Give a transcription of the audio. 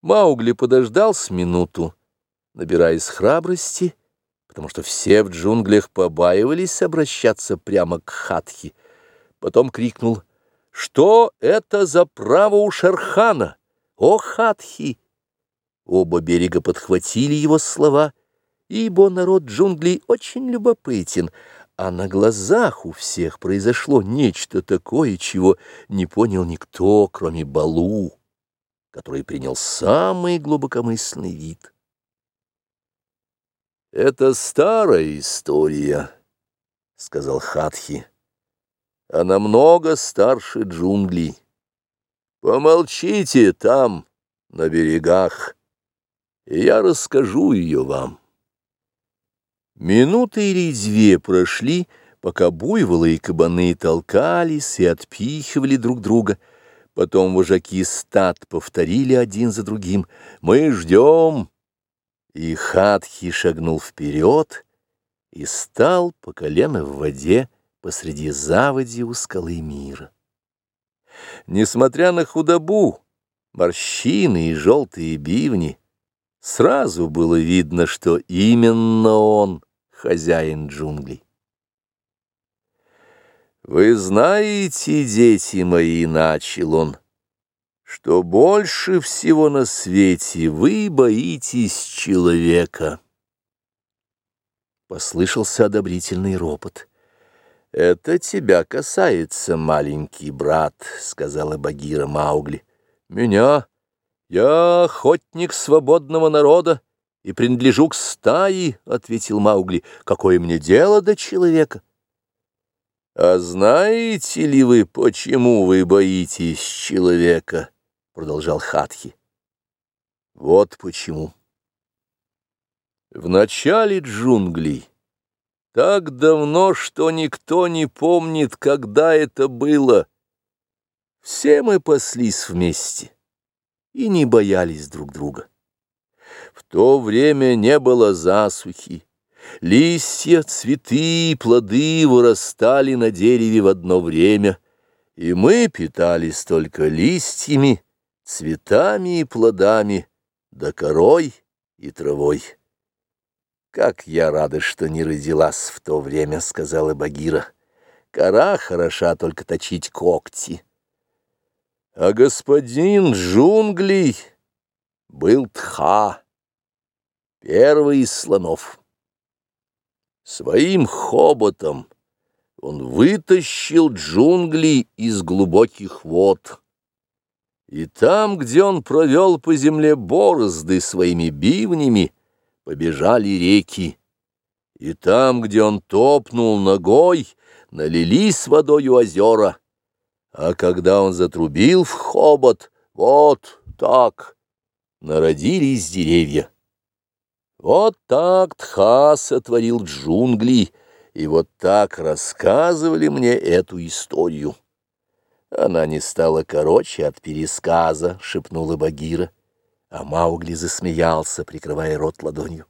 Маугли подождал с минуту, набираясь храбрости, потому что все в джунглях побаивались обращаться прямо к Хатхи. Потом крикнул, «Что это за право у Шерхана? О, Хатхи!» Оба берега подхватили его слова, ибо народ джунглей очень любопытен, а на глазах у всех произошло нечто такое, чего не понял никто, кроме Балу который принял самый глубокомысленный вид. «Это старая история», — сказал Хатхи. «Она много старше джунглей. Помолчите там, на берегах, и я расскажу ее вам». Минуты или две прошли, пока буйволы и кабаны толкались и отпихивали друг друга — Потом вожаки стад повторили один за другим «Мы ждем!» И Хатхи шагнул вперед и стал по колено в воде посреди заводи у скалы мира. Несмотря на худобу, морщины и желтые бивни, сразу было видно, что именно он хозяин джунглей. «Вы знаете, дети мои, — начал он, — что больше всего на свете вы боитесь человека». Послышался одобрительный ропот. «Это тебя касается, маленький брат», — сказала Багира Маугли. «Меня? Я охотник свободного народа и принадлежу к стае», — ответил Маугли. «Какое мне дело до человека?» «А знаете ли вы, почему вы боитесь человека?» — продолжал Хатхи. «Вот почему. В начале джунглей, так давно, что никто не помнит, когда это было, все мы паслись вместе и не боялись друг друга. В то время не было засухи, Листья, цветы и плоды вырастали на дереве в одно время, и мы питались только листьями, цветами и плодами, да корой и травой. «Как я рада, что не родилась в то время», — сказала Багира. «Кора хороша только точить когти». А господин джунглей был Тха, первый из слонов. Своим хоботом он вытащил джунгли из глубоких вод. И там, где он провел по земле борозды своими бивнями, побежали реки. И там, где он топнул ногой, налились водою озера. А когда он затрубил в хобот, вот так, народились деревья. Вот так Тха сотворил джунгли, и вот так рассказывали мне эту историю. Она не стала короче от пересказа, шепнула Багира, а Маугли засмеялся, прикрывая рот ладонью.